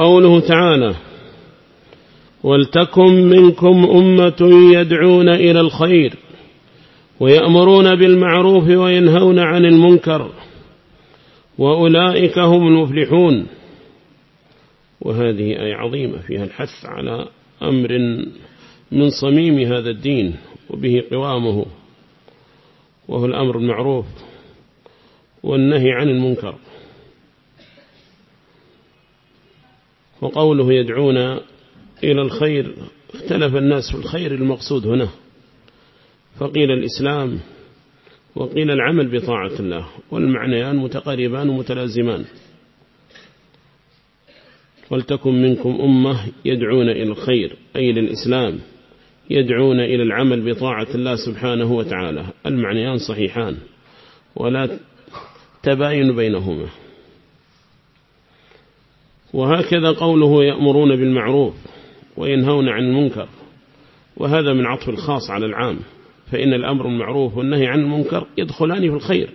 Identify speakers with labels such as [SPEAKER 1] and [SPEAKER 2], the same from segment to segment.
[SPEAKER 1] قوله تعالى ولتكن منكم أمة يدعون إلى الخير ويأمرون بالمعروف وينهون عن المنكر وأولئك هم المفلحون وهذه أي عظيمة فيها الحث على أمر من صميم هذا الدين وبه قوامه وهو الأمر المعروف والنهي عن المنكر. وقوله يدعون إلى الخير اختلف الناس في الخير المقصود هنا. فقيل الإسلام وقيل العمل بطاعة الله والمعنيان متقاربان ومتلازمان ولتكن منكم أمة يدعون إلى الخير أي للإسلام يدعون إلى العمل بطاعة الله سبحانه وتعالى. المعنيان صحيحان ولا تباين بينهما. وهكذا قوله يأمرون بالمعروف وينهون عن المنكر وهذا من عطف الخاص على العام فإن الأمر المعروف والنهي عن المنكر يدخلان في الخير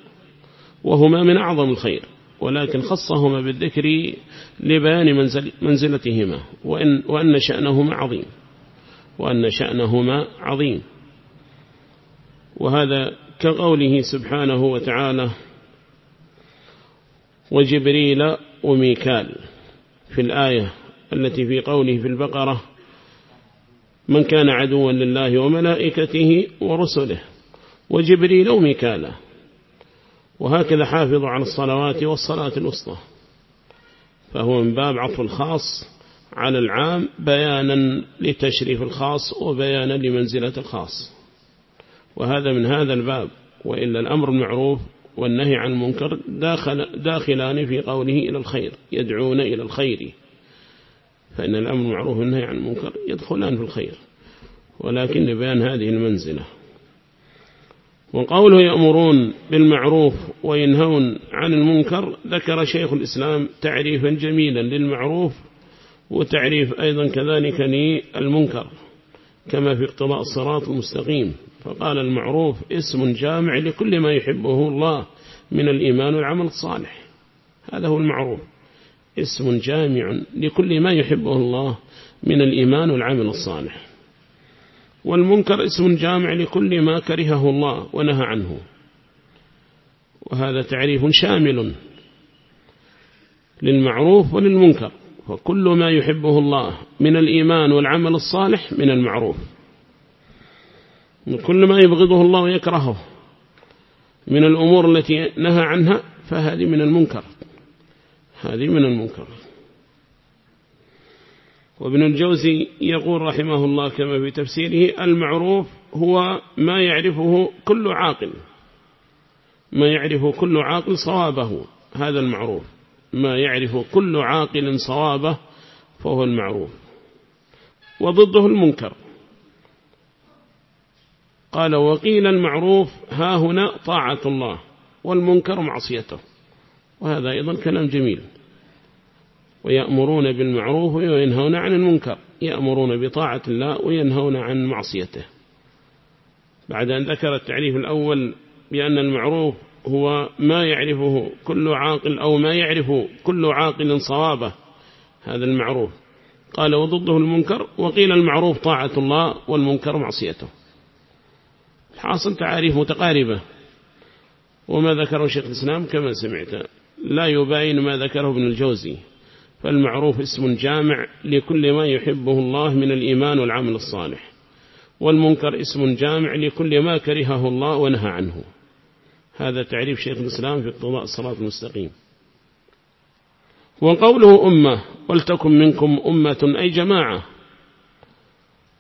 [SPEAKER 1] وهما من أعظم الخير ولكن خصهما بالذكر لبيان منزل منزلتهما وإن, وأن شأنهما عظيم وأن شأنهما عظيم. وهذا كقوله سبحانه وتعالى وجبريل وميكال. في الآية التي في قوله في البقرة من كان عدوا لله وملائكته ورسله وجبريل وميكالا. وهكذا حافظوا على الصلوات والصلاة الوسطى. فهو من باب عطف الخاص على العام بيانا لتشريف الخاص وبيانا لمنزلة الخاص. وهذا من هذا الباب وإلا الأمر المعروف والنهي عن المنكر داخل داخلان في قوله إلى الخير يدعون إلى الخير. فإن الأمر المعروف والنهي عن المنكر يدخلان في الخير. ولكن لبيان هذه المنزلة. وقوله يأمرون بالمعروف وينهون عن المنكر ذكر شيخ الإسلام تعريفا جميلا للمعروف وتعريف أيضا كذلك للمنكر كما في اقتضاء الصراط المستقيم. فقال المعروف اسم جامع لكل ما يحبه الله من الإيمان والعمل الصالح. هذا هو المعروف. اسم جامع لكل ما يحبه الله من الإيمان والعمل الصالح. والمنكر اسم جامع لكل ما كرهه الله ونهى عنه. وهذا تعريف شامل للمعروف وللمنكر. وكل ما يحبه الله من الإيمان والعمل الصالح من المعروف. كل ما يبغضه الله ويكرهه من الأمور التي نهى عنها فهذه من المنكر. هذه من المنكر. وابن الجوزي يقول رحمه الله كما في تفسيره المعروف هو ما يعرفه كل عاقل. ما يعرفه كل عاقل صوابه هذا المعروف. ما يعرف كل عاقل صوابه فهو المعروف. وضده المنكر. قال وقيل المعروف ها هنا طاعة الله والمنكر معصيته. وهذا أيضا كلام جميل. ويأمرون بالمعروف وينهون عن المنكر. يأمرون بطاعة الله وينهون عن معصيته. بعد أن ذكر التعريف الأول بأن المعروف هو ما يعرفه كل عاقل أو ما يعرف كل عاقل صوابه. هذا المعروف. قال وضده المنكر. وقيل المعروف طاعة الله والمنكر معصيته. حاصل تعاريف متقاربة. وما ذكره شيخ الإسلام كما سمعت. لا يباين ما ذكره ابن الجوزي. فالمعروف اسم جامع لكل ما يحبه الله من الإيمان والعمل الصالح. والمنكر اسم جامع لكل ما كرهه الله ونهى عنه. هذا تعريف شيخ الإسلام في اقتضاء الصراط المستقيم. وقوله أمة ولتكن منكم أمة أي جماعة.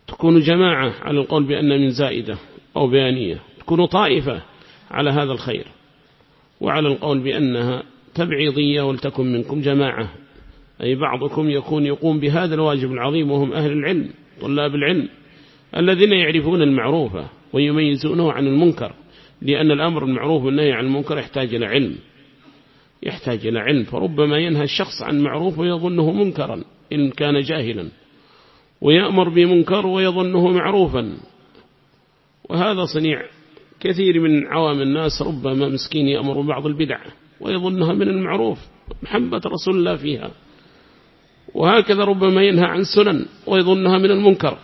[SPEAKER 1] تكون جماعة على القول بأن من زائدة. أو بيانية تكون طائفة على هذا الخير. وعلى القول بأنها تبعيضية ولتكن منكم جماعة. أي بعضكم يكون يقوم بهذا الواجب العظيم وهم أهل العلم طلاب العلم الذين يعرفون المعروفة ويميزونه عن المنكر لأن الأمر المعروف والنهي عن المنكر يحتاج إلى علم. يحتاج إلى علم فربما ينهى الشخص عن معروف ويظنه منكرا إن كان جاهلا. ويأمر بمنكر ويظنه معروفا. وهذا صنيع كثير من عوام الناس ربما مسكين يأمر بعض البدع ويظنها من المعروف محبة رسول الله فيها. وهكذا ربما ينهى عن سنن ويظنها من المنكر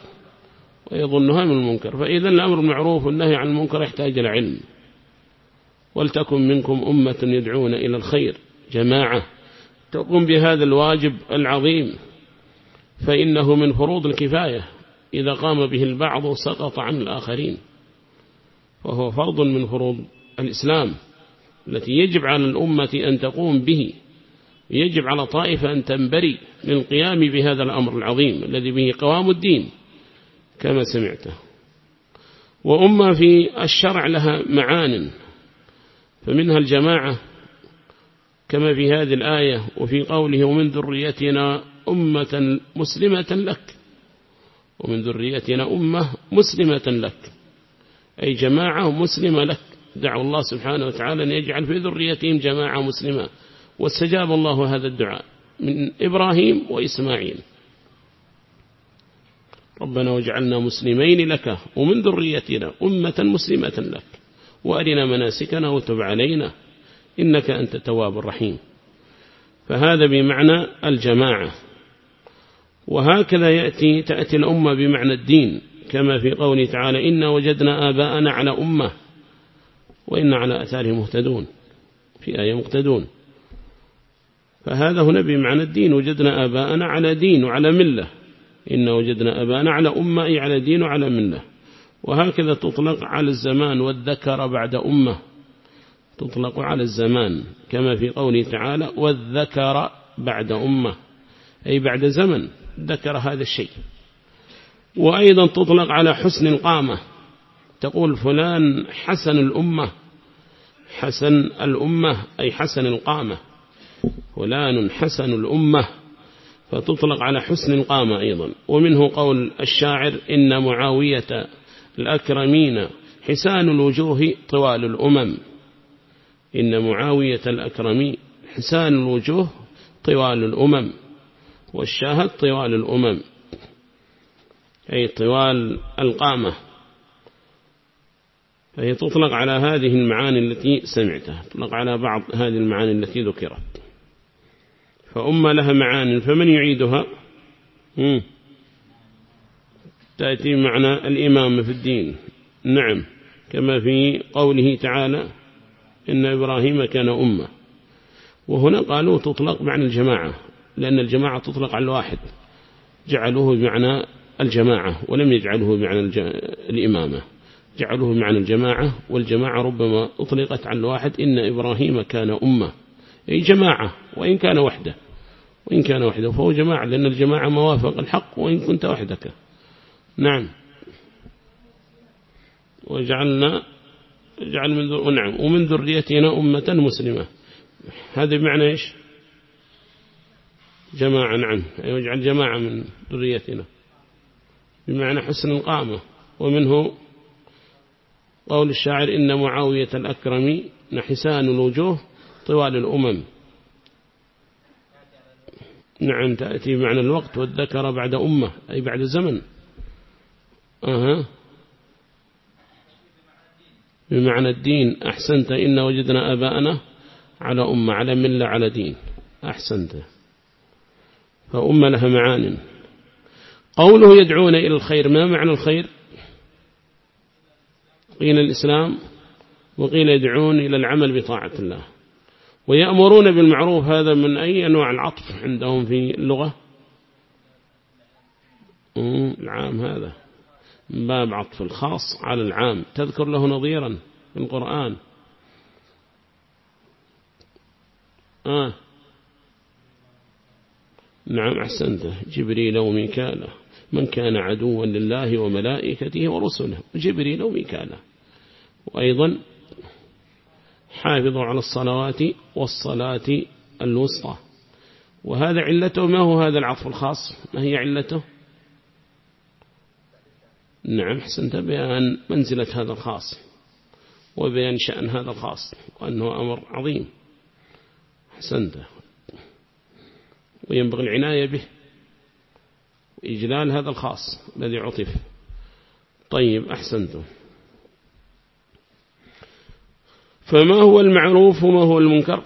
[SPEAKER 1] ويظنها من المنكر. فإذا الأمر المعروف والنهي عن المنكر يحتاج إلى علم. ولتكن منكم أمة يدعون إلى الخير جماعة. تقوم بهذا الواجب العظيم. فإنه من فروض الكفاية. إذا قام به البعض سقط عن الآخرين. وهو فرض من فروض الإسلام التي يجب على الأمة أن تقوم به يجب على طائفة أن تنبري للقيام بهذا الأمر العظيم الذي به قوام الدين كما سمعته. وأمة في الشرع لها معان فمنها الجماعة كما في هذه الآية وفي قوله ومن ذريتنا أمة مسلمة لك ومن ذريتنا أمة مسلمة لك. أي جماعة مسلمة لك دعوا الله سبحانه وتعالى أن يجعل في ذريتهم جماعة مسلمة. واستجاب الله هذا الدعاء من إبراهيم وإسماعيل. ربنا وجعلنا مسلمين لك ومن ذريتنا أمة مسلمة لك. وأرنا مناسكنا وتب علينا. إنك أنت تواب الرحيم. فهذا بمعنى الجماعة. وهكذا يأتي تأتي الأمة بمعنى الدين. كما في قوله تعالى إنا وجدنا آباءنا على أمة وإن على أثارهم مهتدون في آية مقتدون فهذا هنا بمعنى الدين وجدنا آباءنا على دين وعلى ملة إن وجدنا آباءنا على أمة على دين وعلى ملة وهكذا تطلق على الزمان والذكر بعد أمة تطلق على الزمان كما في قوله تعالى والذكر بعد أمة أي بعد زمن ذكر هذا الشيء وأيضا تطلق على حسن القامة. تقول فلان حسن الأمة حسن الأمة أي حسن القامة. فلان حسن الأمة فتطلق على حسن القامة أيضا. ومنه قول الشاعر إن معاوية الأكرمين حسان الوجوه طوال الأمم. إن معاوية الأكرمي حسان الوجوه طوال الأمم والشاهد طوال الأمم. أي طوال القامة. فهي تطلق على هذه المعاني التي سمعتها تطلق على بعض هذه المعاني التي ذكرت. فأمة لها معاني فمن يعيدها؟ تأتي معنى الإمام في الدين. نعم كما في قوله تعالى إن إبراهيم كان أمة. وهنا قالوا تطلق معنى الجماعة لأن الجماعة تطلق على الواحد. جعلوه بمعنى الجماعة ولم يجعله بمعنى الإمامة. جعلوه بمعنى الجماعة والجماعة ربما أطلقت على الواحد إن إبراهيم كان أمة. أي جماعة وإن كان وحده. وإن كان وحده فهو جماعة لأن الجماعة موافق الحق وإن كنت وحدك. نعم. وجعلنا جعل من ذر... نعم. ومن ذريتنا أمة مسلمة. هذا بمعنى إيش؟ جماعة نعم. أي وجعل جماعة من ذريتنا. بمعنى حسن القامة. ومنه قول الشاعر إن معاوية الأكرم نحسان الوجوه طوال الأمم. نعم تأتي بمعنى الوقت والذكر بعد أمة أي بعد زمن أها. بمعنى الدين أحسنت إن وجدنا أباءنا على أمة على ملة على دين. أحسنت. فأمة لها معان. قوله يدعون إلى الخير ما معنى الخير؟ قيل الإسلام وقيل يدعون إلى العمل بطاعة الله. ويأمرون بالمعروف هذا من أي أنواع العطف عندهم في اللغة؟ العام هذا. باب عطف الخاص على العام. تذكر له نظيرا في القرآن. آه. نعم أحسنته. جبريل وميكاله. من كان عدوا لله وملائكته ورسله جبريل وميكاله وأيضا حافظوا على الصلوات والصلاة الوسطى. وهذا علته ما هو هذا العطف الخاص؟ ما هي علته؟ نعم حسنت بيان منزلة هذا الخاص وبيان شأن هذا الخاص وأنه أمر عظيم. حسنت وينبغي العناية به. وإجلال هذا الخاص الذي عطف. طيب أحسنتم. فما هو المعروف وما هو المنكر؟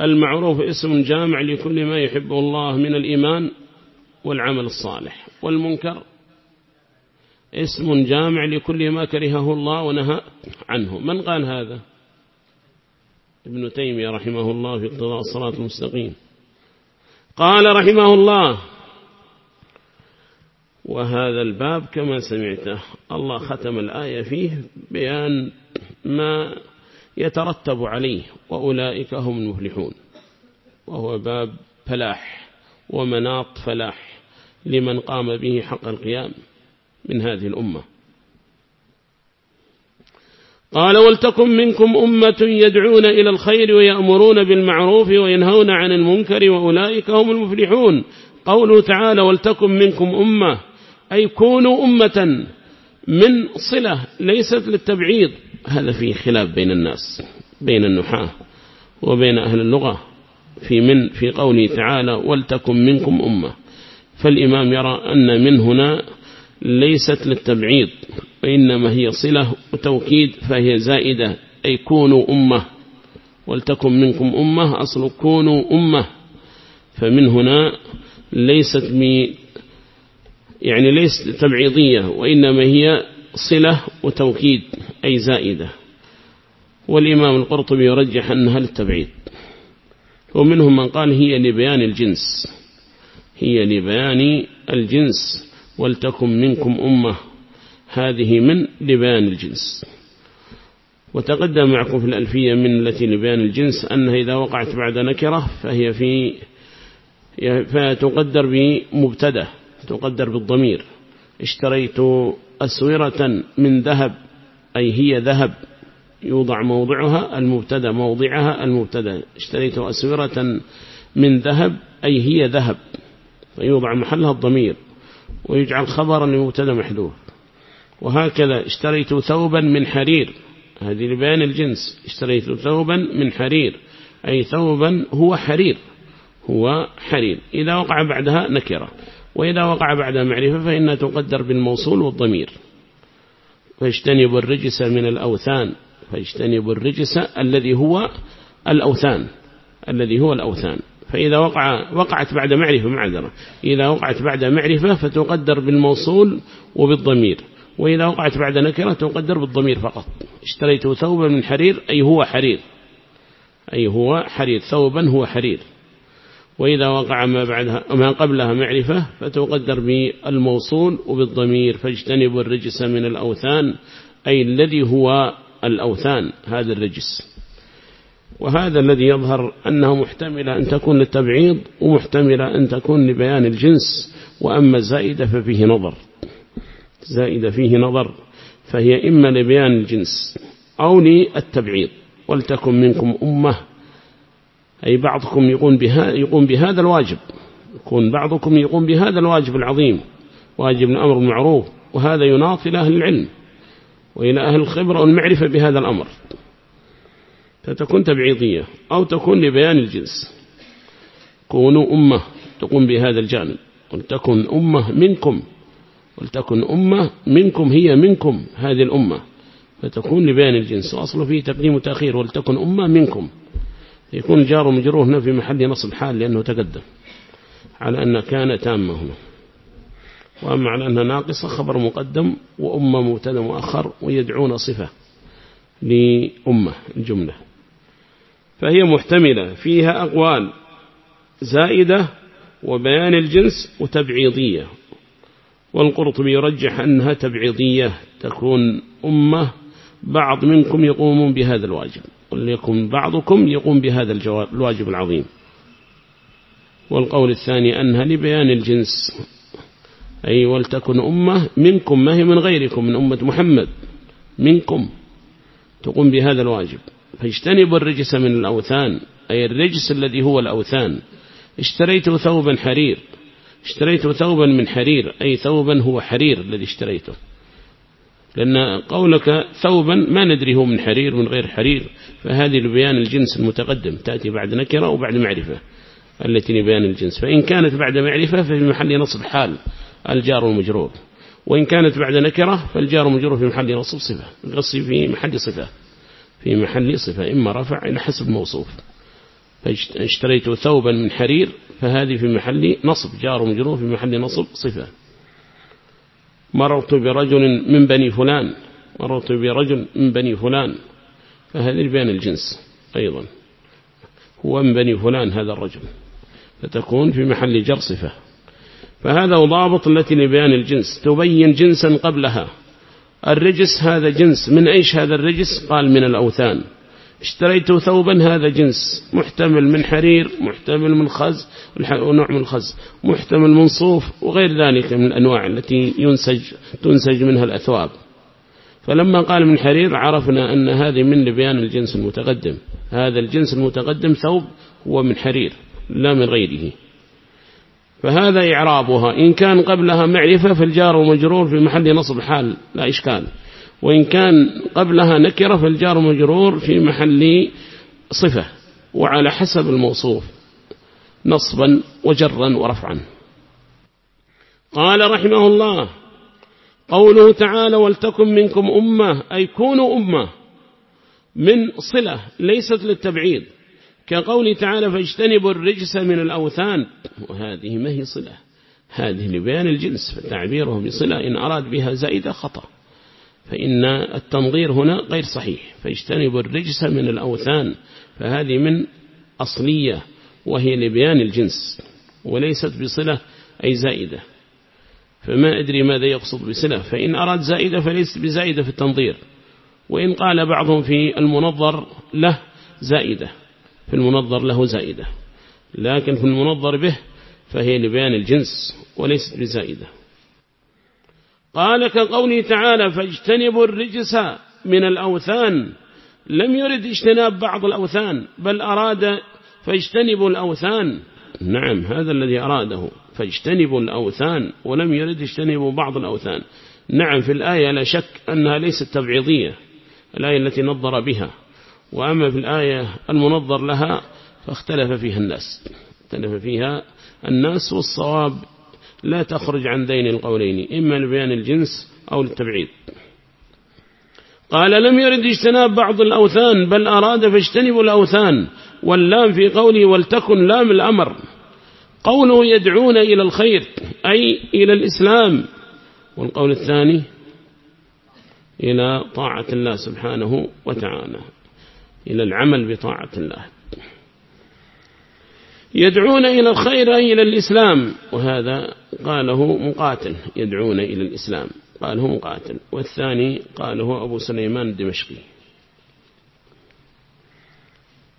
[SPEAKER 1] المعروف اسم جامع لكل ما يحبه الله من الإيمان والعمل الصالح. والمنكر اسم جامع لكل ما كرهه الله ونهى عنه. من قال هذا؟ ابن تيمية رحمه الله في اقتضاء الصلاة المستقيم. قال رحمه الله وهذا الباب كما سمعته الله ختم الآية فيه بيان ما يترتب عليه وأولئك هم المفلحون وهو باب فلاح ومناط فلاح لمن قام به حق القيام من هذه الأمة. قال ولتكن منكم أمة يدعون إلى الخير ويأمرون بالمعروف وينهون عن المنكر وأولئك هم المفلحون. قوله تعالى ولتكن منكم أمة أي كونوا أمة من صلة ليست للتبعيض. هذا فيه خلاف بين الناس بين النحاة وبين أهل اللغة في من في قوله تعالى ولتكن منكم أمة. فالإمام يرى أن من هنا ليست للتبعيض. وإنما هي صلة وتوكيد فهي زائدة أي كونوا أمة. ولتكن منكم أمة أصل كونوا أمة. فمن هنا ليست مي يعني ليست تبعيضية وإنما هي صلة وتوكيد أي زائدة. والإمام القرطبي يرجح أنها للتبعيد ومنهم من قال هي لبيان الجنس. هي لبيان الجنس. ولتكن منكم أمة. هذه من لبيان الجنس. وتقدم معكم في الألفية من التي لبيان الجنس أنها إذا وقعت بعد نكرة فهي في فتقدر بمبتدأ تقدر بالضمير. اشتريت أسورة من ذهب أي هي ذهب يوضع موضعها المبتدأ موضعها المبتدأ. اشتريت أسورة من ذهب أي هي ذهب فيوضع محلها الضمير ويجعل خبرا لمبتدأ محذوف. وهكذا اشتريت ثوبا من حرير. هذه لبيان الجنس. اشتريت ثوبا من حرير. أي ثوبا هو حرير. هو حرير. إذا وقع بعدها نكرة. وإذا وقع بعدها معرفة فإنها تقدر بالموصول والضمير. فاجتنبوا الرجس من الأوثان. فاجتنبوا الرجس الذي هو الأوثان. الذي هو الأوثان. فإذا وقع وقعت بعد معرفة معذرة. إذا وقعت بعد معرفة فتقدر بالموصول وبالضمير. وإذا وقعت بعد نكرة تقدر بالضمير فقط. اشتريت ثوبا من حرير أي هو حرير. أي هو حرير ثوبا هو حرير. وإذا وقع ما, بعدها ما قبلها معرفة فتقدر بالموصول وبالضمير. فاجتنبوا الرجس من الأوثان أي الذي هو الأوثان هذا الرجس. وهذا الذي يظهر أنه محتملة أن تكون للتبعيض ومحتملة أن تكون لبيان الجنس. وأما الزائدة ففيه نظر. زائدة فيه نظر فهي إما لبيان الجنس أو للتبعيض. ولتكن منكم أمة أي بعضكم يقوم, بها يقوم بهذا الواجب. يكون بعضكم يقوم بهذا الواجب العظيم واجب الأمر المعروف وهذا يناط إلى أهل العلم وإلى أهل الخبرة والمعرفة بهذا الأمر. فتكون تبعيضية أو تكون لبيان الجنس. كونوا أمة تقوم بهذا الجانب. ولتكن أمة منكم ولتكن أمة منكم هي منكم هذه الأمة. فتكون لبيان الجنس. وأصل فيه تقديم وتأخير. ولتكن أمة منكم. يكون جار مجروه هنا في محل نصب حال لأنه تقدم. على أن كان تامة هنا. وأما على أنها ناقصة خبر مقدم وأمة مبتدأ مؤخر ويدعون صفة لأمة الجملة. فهي محتملة. فيها أقوال زائدة وبيان الجنس وتبعيضية. والقرطبي يرجح أنها تبعيضية تكون أمة بعض منكم يقومون بهذا الواجب. وليكن بعضكم يقوم بهذا الواجب العظيم. والقول الثاني أنها لبيان الجنس. أي ولتكن أمة منكم ما هي من غيركم من أمة محمد منكم تقوم بهذا الواجب. فاجتنبوا الرجس من الأوثان أي الرجس الذي هو الأوثان. اشتريت ثوبا حرير اشتريت ثوبا من حرير أي ثوبا هو حرير الذي اشتريته. لأن قولك ثوبا ما ندري هو من حرير من غير حرير. فهذه لبيان الجنس المتقدم تأتي بعد نكرة وبعد معرفة التي لبيان الجنس. فإن كانت بعد معرفة ففي محل نصب حال الجار المجرور. وإن كانت بعد نكرة فالجار مجرور في محل نصب صفة في محل صفة في محل صفة إما رفع إلى حسب موصوف. فاشتريت ثوبا من حرير فهذه في محل نصب جار مجرور في محل نصب صفة. مررت برجل من بني فلان مررت برجل من بني فلان فهذه بيان الجنس أيضا. هو من بني فلان هذا الرجل فتكون في محل جر صفة. فهذا ضابط التي لبيان الجنس تبين جنسا قبلها. الرجس هذا جنس من أيش هذا الرجس؟ قال من الأوثان. اشتريت ثوبا هذا جنس. محتمل من حرير محتمل من خز ونوع من الخز محتمل من صوف وغير ذلك من الأنواع التي ينسج تنسج منها الأثواب. فلما قال من حرير عرفنا أن هذه من لبيان الجنس المتقدم. هذا الجنس المتقدم ثوب هو من حرير لا من غيره. فهذا إعرابها. إن كان قبلها معرفة فالجار ومجرور في محل نصب حال لا إشكال. وإن كان قبلها نكرة فالجار مجرور في محل صفة وعلى حسب الموصوف نصبا وجرا ورفعا. قال رحمه الله قوله تعالى ولتكن منكم أمة أي كونوا أمة من صلة ليست للتبعيد. كقول تعالى فاجتنبوا الرجس من الأوثان وهذه ما هي صلة؟ هذه لبيان الجنس فتعبيره بصلة إن أراد بها زائدة خطأ. فإن التنظير هنا غير صحيح فاجتنبوا الرجس من الأوثان فهذه من أصلية وهي لبيان الجنس وليست بصلة أي زائدة. فما أدري ماذا يقصد بصلة فإن أراد زائدة فليست بزائدة في التنظير. وإن قال بعضهم في المنظر له زائدة في المنظر له زائدة لكن في المنظر به فهي لبيان الجنس وليست بزائدة. قال كقوله تعالى فاجتنبوا الرجس من الأوثان. لم يرد اجتناب بعض الأوثان بل أراد فاجتنبوا الأوثان. نعم هذا الذي أراده فاجتنبوا الأوثان ولم يرد اجتنبوا بعض الأوثان. نعم في الآية لا شك أنها ليست تبعيضية الآية التي نظر بها. وأما في الآية المنظر لها فاختلف فيها الناس. اختلف فيها الناس والصواب لا تخرج عن دين القولين إما لبيان الجنس أو للتبعيد. قال لم يرد اجتناب بعض الأوثان بل أراد فاجتنبوا الأوثان واللام في قوله ولتكن لام الأمر قوله يدعون إلى الخير أي إلى الإسلام. والقول الثاني إلى طاعة الله سبحانه وتعالى إلى العمل بطاعة الله. يدعون إلى الخير أي إلى الإسلام وهذا قاله مقاتل يدعون إلى الإسلام قاله مقاتل. والثاني قاله أبو سليمان الدمشقي.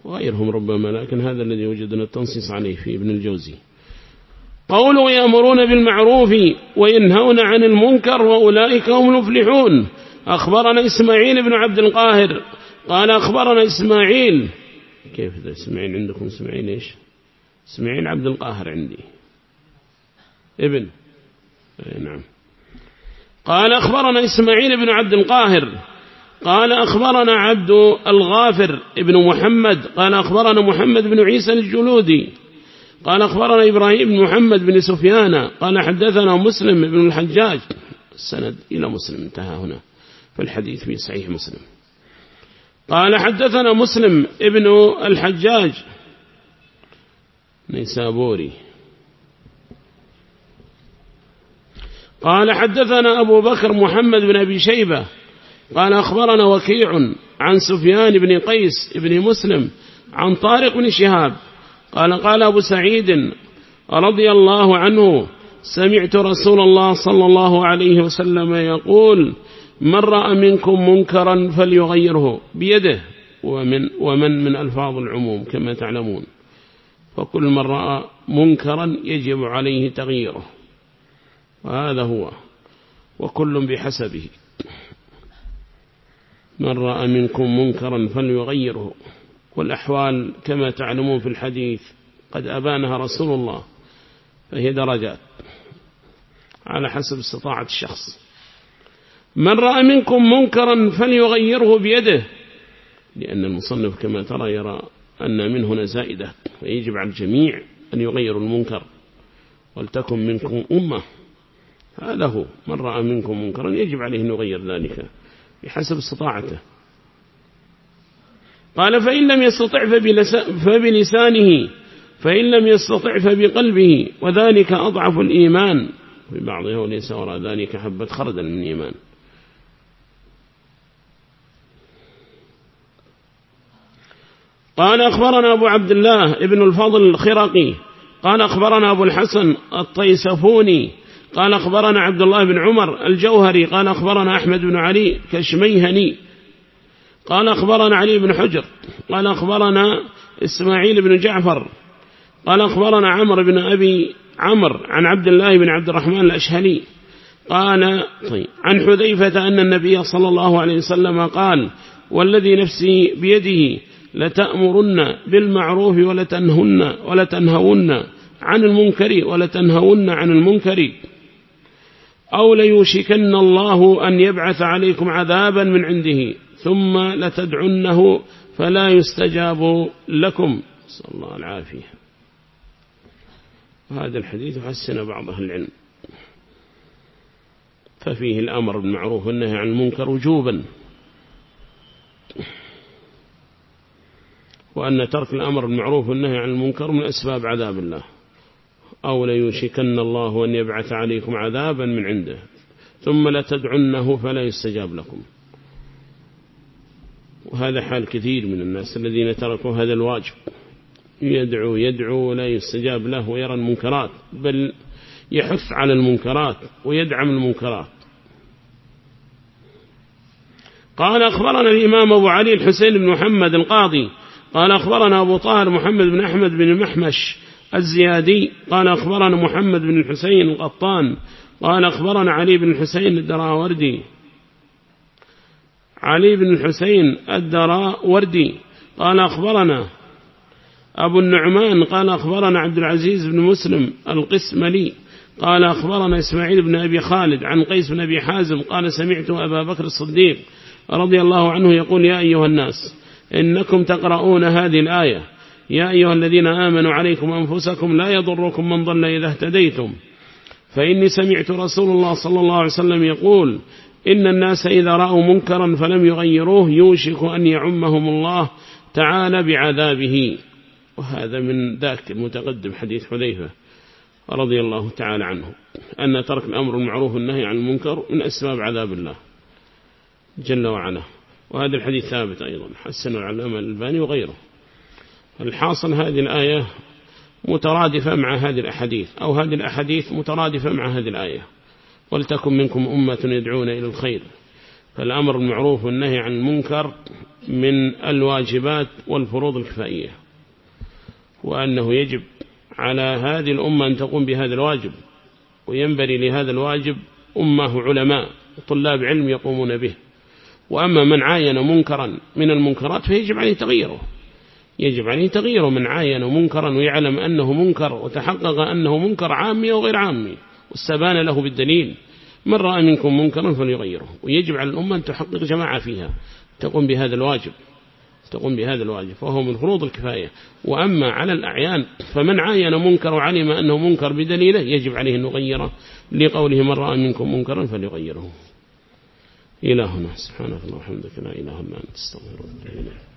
[SPEAKER 1] وغيرهم ربما لكن هذا الذي وجدنا التنصيص عليه في ابن الجوزي. قوله يأمرون بالمعروف وينهون عن المنكر وأولئك هم المفلحون. أخبرنا إسماعيل بن عبد القاهر. قال أخبرنا إسماعيل. كيف ذا إسماعيل عندكم؟ إسماعيل إيش؟ إسماعيل عبد القاهر عندي. ابن. أي نعم. قال أخبرنا إسماعيل بن عبد القاهر. قال أخبرنا عبد الغافر ابن محمد. قال أخبرنا محمد بن عيسى الجلودي. قال أخبرنا إبراهيم بن محمد بن سفيان. قال حدثنا مسلم بن الحجاج. السند إلى مسلم انتهى هنا فالحديث في صحيح مسلم. قال حدثنا مسلم ابن الحجاج. نيسابوري. قال حدثنا أبو بكر محمد بن أبي شيبة قال أخبرنا وكيع عن سفيان بن قيس بن مسلم عن طارق بن شهاب قال قال أبو سعيد رضي الله عنه سمعت رسول الله صلى الله عليه وسلم يقول من رأى منكم منكرا فليغيره بيده ومن, ومن من ألفاظ العموم كما تعلمون فكل من رأى منكرا يجب عليه تغييره وهذا هو. وكل بحسبه. من رأى منكم منكرا فليغيره. والأحوال كما تعلمون في الحديث قد أبانها رسول الله. فهي درجات. على حسب استطاعة الشخص. من رأى منكم منكرا فليغيره بيده. لأن المصنف كما ترى يرى أن من هنا زائدة فيجب على الجميع أن يغيروا المنكر. ولتكن منكم أمة. هذا هو. من رأى منكم منكرا يجب عليه أن يغير ذلك بحسب استطاعته. قال فإن لم يستطع فبلسانه فإن لم يستطع فبقلبه وذلك أضعف الإيمان. في بعضه ليس وراء ذلك حبة خردل من إيمان قال أخبرنا أبو عبد الله ابن الفضل الخرقي قال أخبرنا أبو الحسن الطيسفوني قال أخبرنا عبد الله بن عمر الجوهري قال أخبرنا أحمد بن علي كشميهني. قال أخبرنا علي بن حجر قال أخبرنا إسماعيل بن جعفر قال أخبرنا عمر بن أبي عمر عن عبد الله بن عبد الرحمن الأشهلي. قال طيب عن حذيفة أن النبي صلى الله عليه وسلم قال والذي نفسي بيده لتأمرن بالمعروف ولتنهن ولتنهون عن المنكر ولتنهون عن المنكر. أو ليوشكن الله أن يبعث عليكم عذابا من عنده ثم لتدعنه فلا يستجاب لكم. صلى الله العافية. هذا الحديث حسن بعض أهل العلم. ففيه الأمر بالمعروف والنهي عن المنكر وجوبا. وأن ترك الأمر بالمعروف والنهي عن المنكر من أسباب عذاب الله. أو ليوشكن الله أن يبعث عليكم عذابا من عنده. ثم لتدعنه فلا يستجاب لكم. وهذا حال كثير من الناس الذين تركوا هذا الواجب. يدعو يدعو ولا يستجاب له ويرى المنكرات بل يحث على المنكرات ويدعم المنكرات. قال أخبرنا الإمام أبو علي الحسين بن محمد القاضي. قال أخبرنا أبو طاهر محمد بن أحمد بن المحمش الزيادي. قال أخبرنا محمد بن الحسين القطان. قال أخبرنا علي بن الحسين الدراوردي. علي بن الحسين الدراوردي. قال أخبرنا أبو النعمان. قال أخبرنا عبد العزيز بن مسلم القسملي. قال أخبرنا إسماعيل بن أبي خالد عن قيس بن أبي حازم. قال سمعت أبا بكر الصديق رضي الله عنه يقول يا أيها الناس إنكم تقرؤون هذه الآية. يا أيها الذين آمنوا عليكم أنفسكم لا يضركم من ضل إذا اهتديتم. فإني سمعت رسول الله صلى الله عليه وسلم يقول إن الناس إذا رأوا منكرا فلم يغيروه يوشك أن يعمهم الله تعالى بعذابه. وهذا من ذاك المتقدم حديث حذيفة رضي الله تعالى عنه أن ترك الأمر المعروف والنهي عن المنكر من أسباب عذاب الله جل وعلا. وهذا الحديث ثابت أيضا حسن العلامة الباني وغيره. الحاصل هذه الآية مترادفة مع هذه الأحاديث أو هذه الأحاديث مترادفة مع هذه الآية. ولتكن منكم أمة يدعون إلى الخير. فالأمر المعروف والنهي عن المنكر من الواجبات والفروض الكفائية. وأنه يجب على هذه الأمة أن تقوم بهذا الواجب. وينبري لهذا الواجب أمة علماء وطلاب علم يقومون به. وأما من عاين منكرا من المنكرات فيجب عليه تغييره. يجب عليه تغييره من عاين منكرا ويعلم أنه منكر وتحقق أنه منكر عامي وغير عامي واستبان له بالدليل. من رأى منكم منكرا فليغيره. ويجب على الأمة أن تحقق جماعة فيها. تقوم بهذا الواجب. تقوم بهذا الواجب. فهو من فروض الكفاية. وأما على الأعيان فمن عاين منكر وعلم أنه منكر بدليله يجب عليه أن يغيره. لقوله من رأى منكم منكرا فليغيره. إلهنا. سبحانك اللهم وبحمدك. لا إله إلا أنت. استغفرك